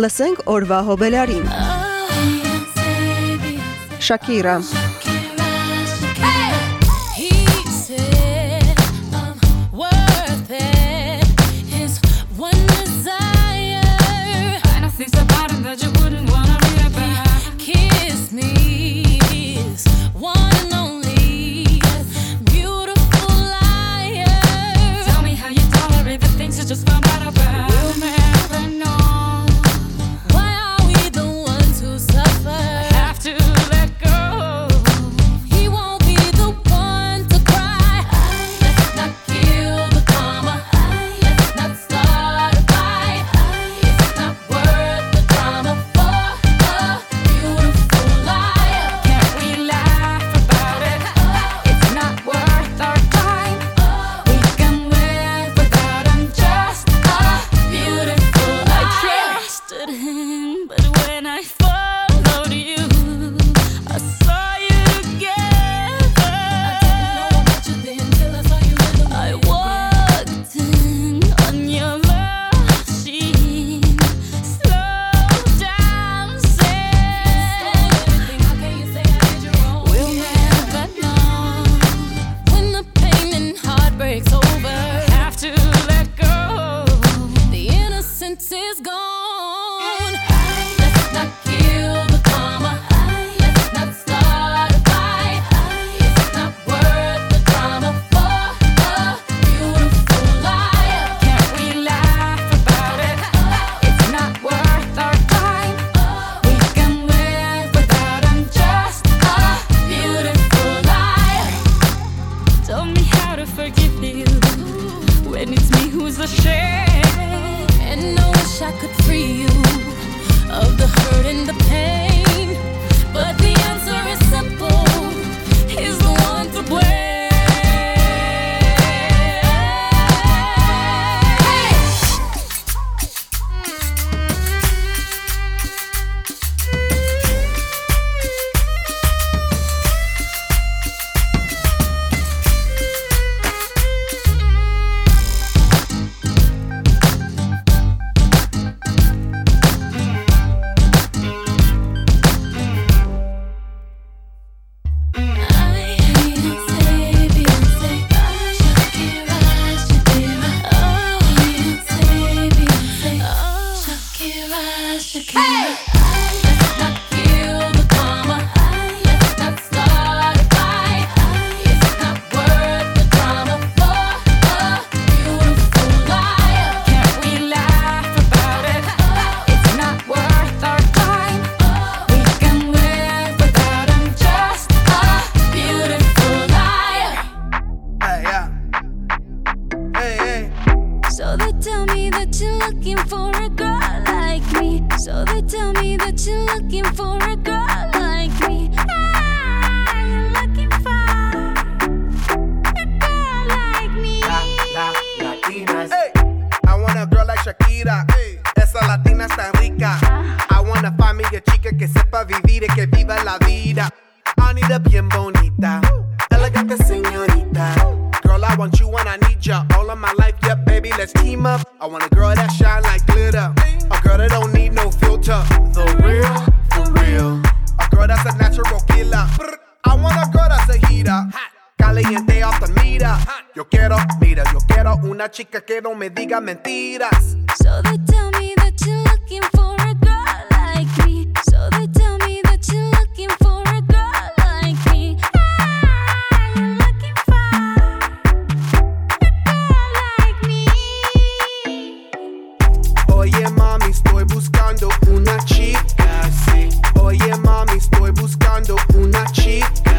Լսենք օրվա հոբելարին։ Շակիրա I need a bien bonita, elegante señorita. Girl, I want you and I need ya all of my life. Yeah, baby, let's team up. I want a girl that shine like glitter, a girl that don't need no filter. The real, the real, a girl that's a natural killer. I want a girl that's a heater. Caliente off the meter. Yo quiero, mira, yo quiero una chica que no me diga mentiras. So they tell me that you're looking for Oye mami, estoy buscando una chica,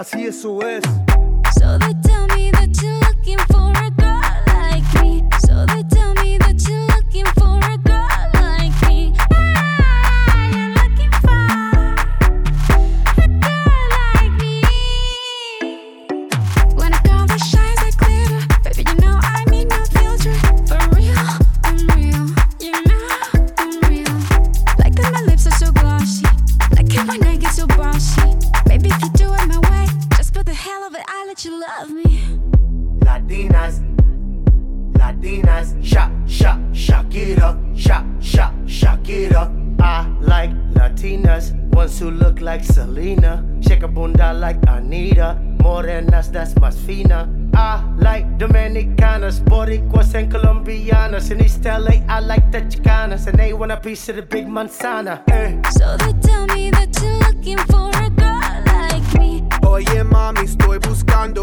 así eso they want a piece of the big manzana. Eh. So they tell me that you're looking for a girl like me. Oye mami, estoy buscando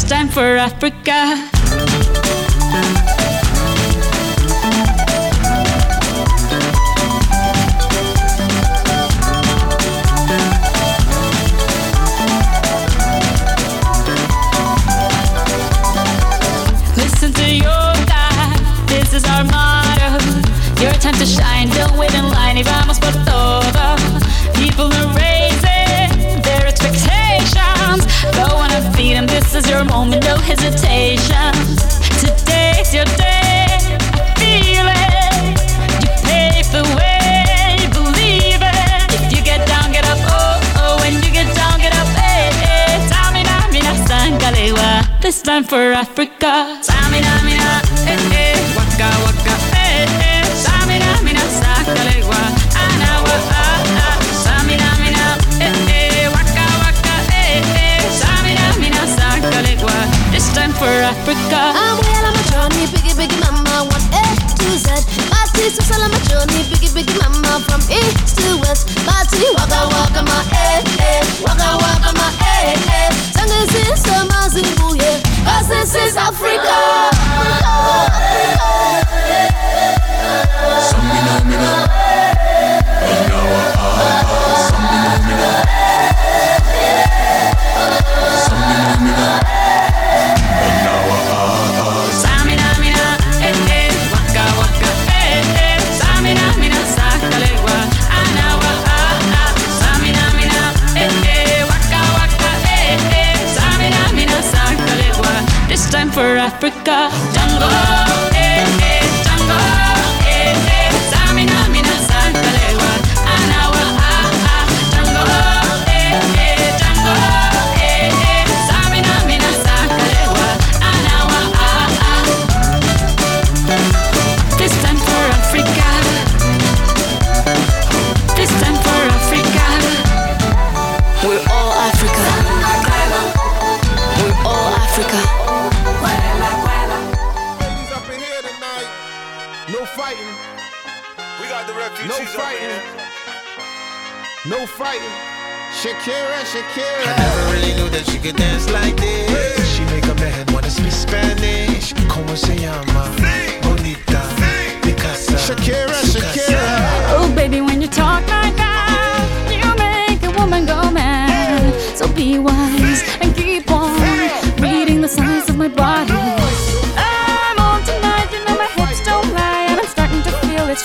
this time for Africa. Listen to your God, this is our motto. Your time to shine, don't wait in line, vamos por todo. People are raising hesitation. Your day, feel it. You pave the way, believe it. If you get down, get up, oh, oh. When you get down, get up, mina, sangalewa. This time for Africa. For Africa. I'm well on my journey, biggie, biggie mama, one A to Z. My teeth are on my journey, biggie, biggie mama, from east to west. My tea, waka, waka, my eh, eh, waka, waka, my eh, eh. Tango is so mazibu, yeah, cause this is Africa. Samina, We got the refugees No fighting. No fighting. Shakira, Shakira. I never really knew that she could dance like this. She make a man wanna speak Spanish. Como se llama? Bonita. Picasa. Shakira, Su. Shakira. Oh, baby, when you talk like that, you make a woman go mad. So be wise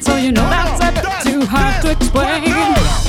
so you know that's a bit too hard to explain.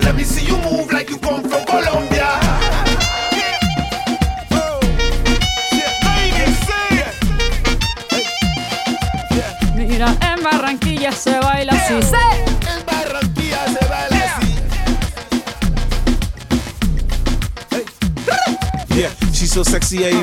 Let me see you move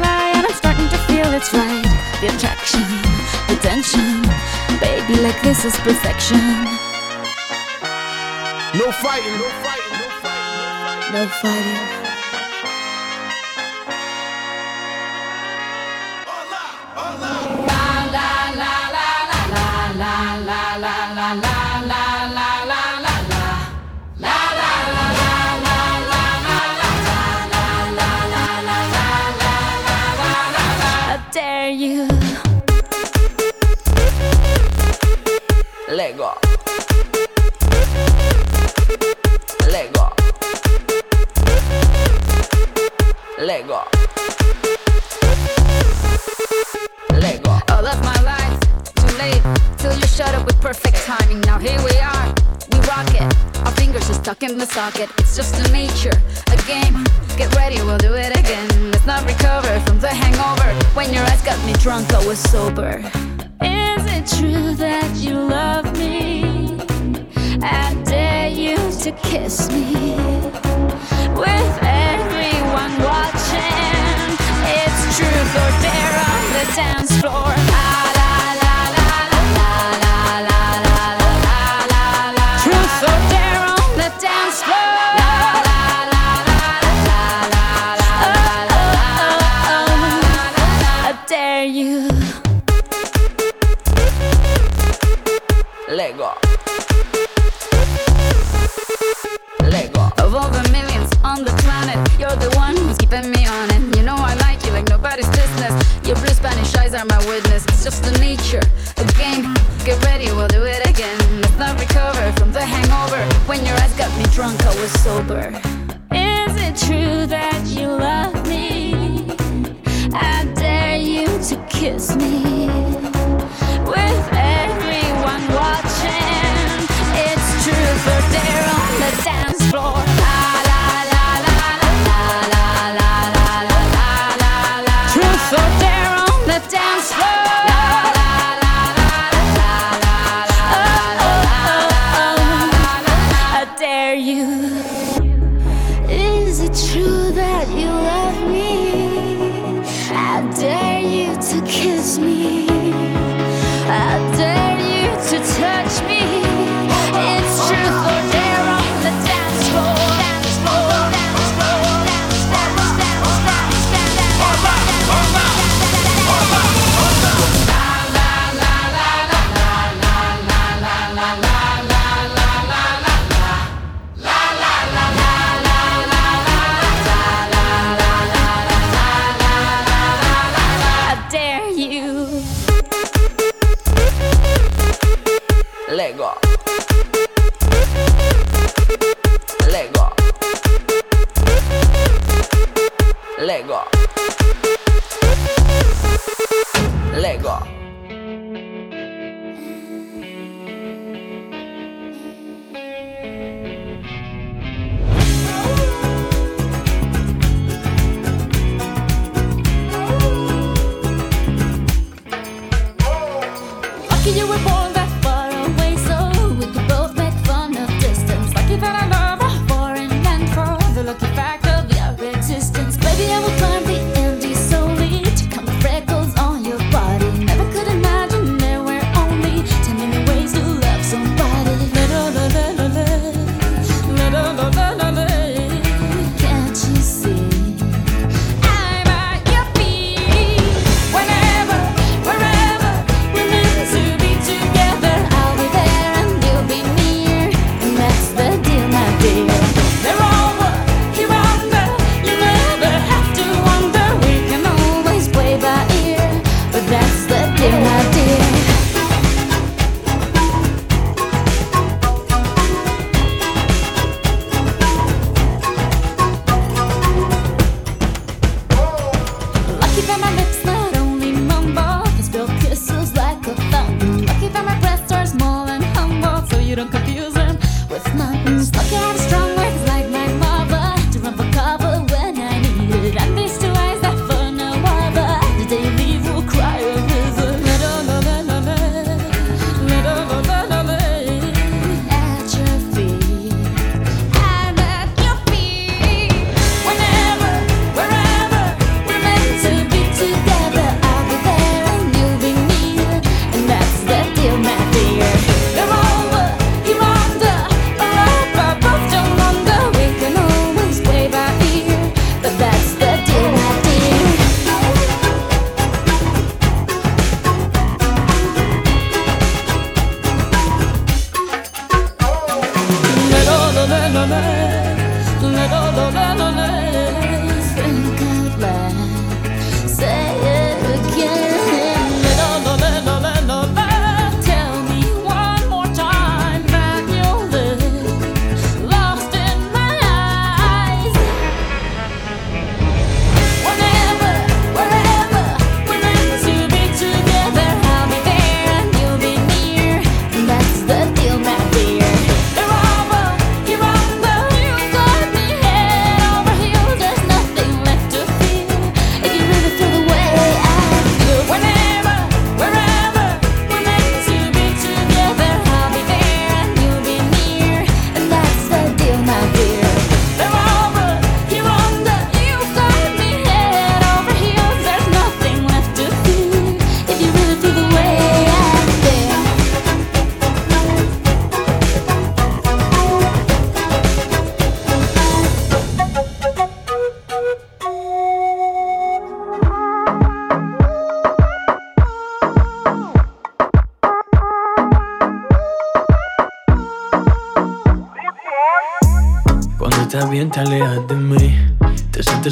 lie, and I'm starting to feel it's right. The attraction, the tension. Baby, like this is perfection. No fighting, no fighting, no fighting. No fighting. I pocket. Lego. Lego. romantic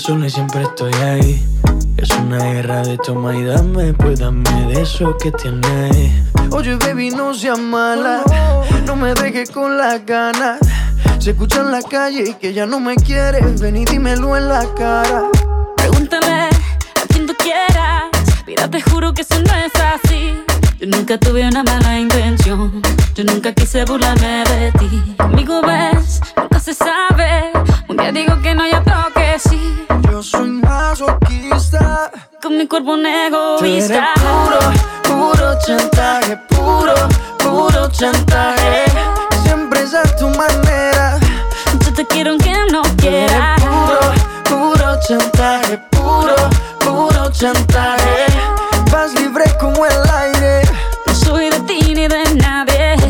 sola y siempre estoy ahí Es una guerra de toma y dame, pues dame de eso que tienes. Oye, baby, no seas mala. No me dejes con las ganas. Se escucha en la calle y que ya no me quieres. Ven y dímelo en la cara. Pregúntale a quien tú quieras. Mira, te juro que eso no es así. Yo nunca tuve una mala intención. Yo nunca quise burlarme de ti. Conmigo ves, nunca se sabe. Un día digo que no, y otro que Yo soy masoquista. Con mi cuerpo un Tú eres egoísta. puro, puro chantaje, puro, puro chantaje. Siempre es a tu manera. Yo te quiero aunque no Tú eres quiera. puro, puro chantaje, puro, puro chantaje. Vas libre como el aire. No soy de ti ni de nadie.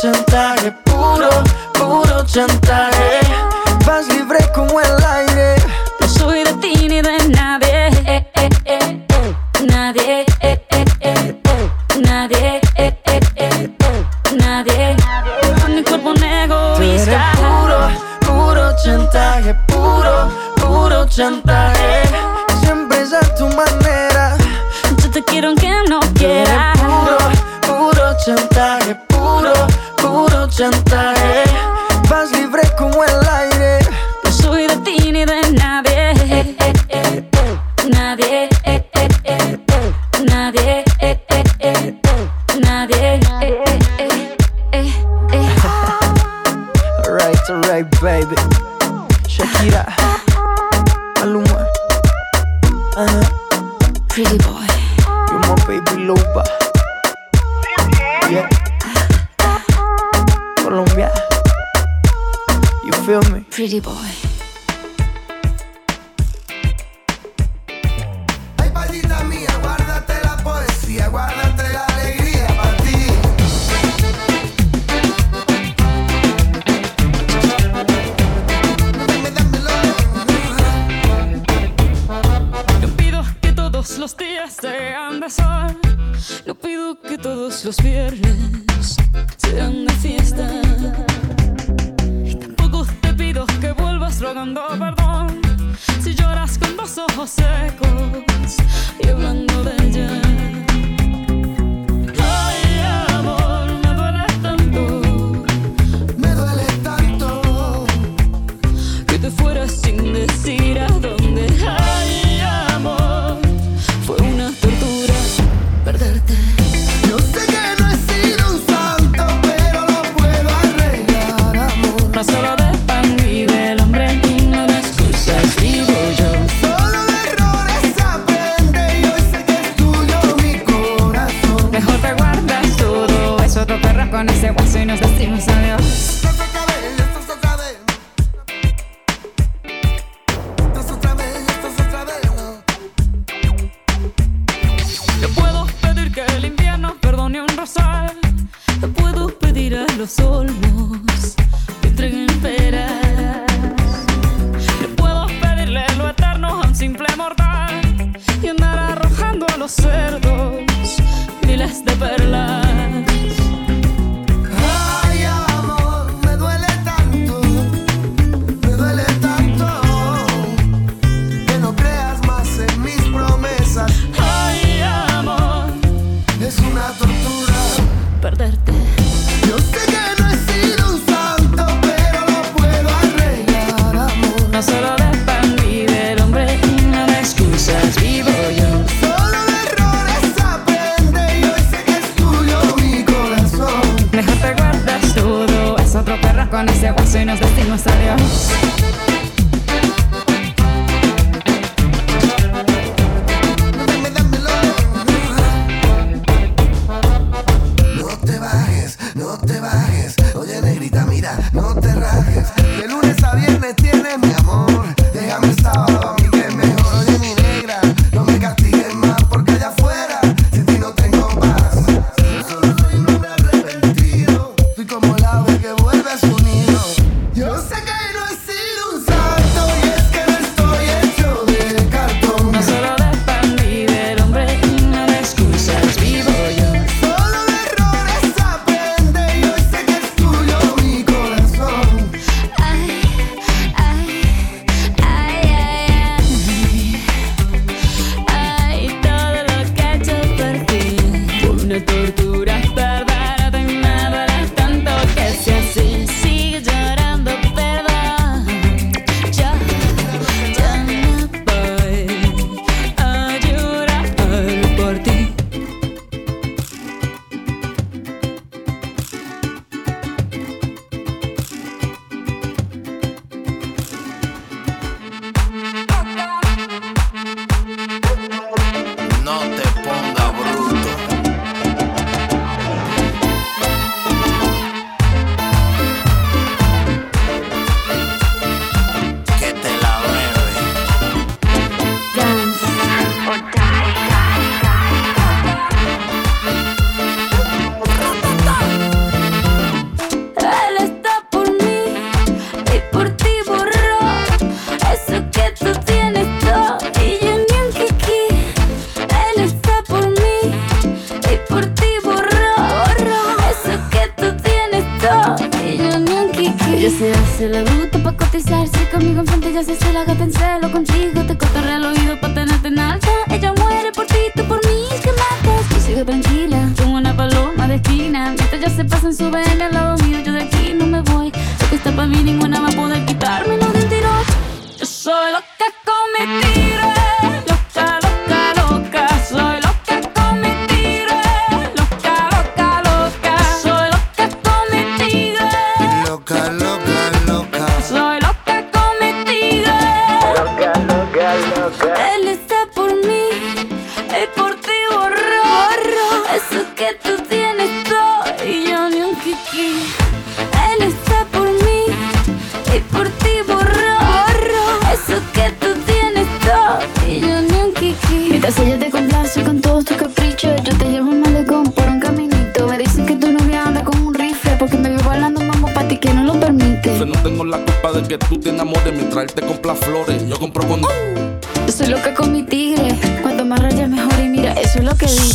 chantaje, puro, puro chantaje. Vas libre como el aire. No soy de ti ni de nadie eh, eh, eh. Nadie. Nadie. Nadie Con mi cuerpo un egoísta puro, puro chantaje, puro, puro chantaje. Siempre es a tu manera. Yo te quiero aunque no Tú eres quiera puro, puro chantaje, chantaje. Vas libre como el poesía, calor. las flores, yo compro cuando. Soy loca con mi tigre, cuanto más rayas mejor y mira, eso es lo que digo.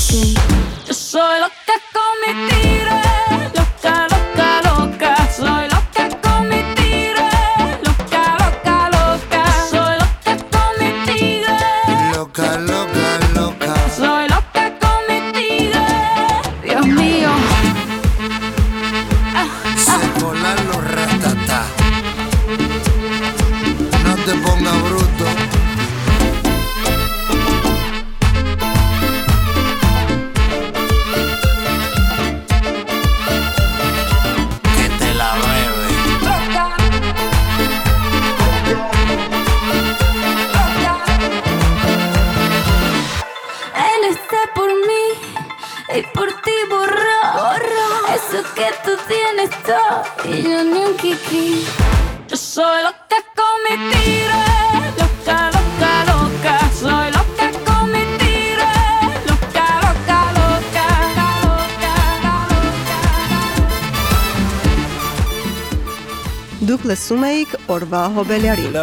bajo pelearín.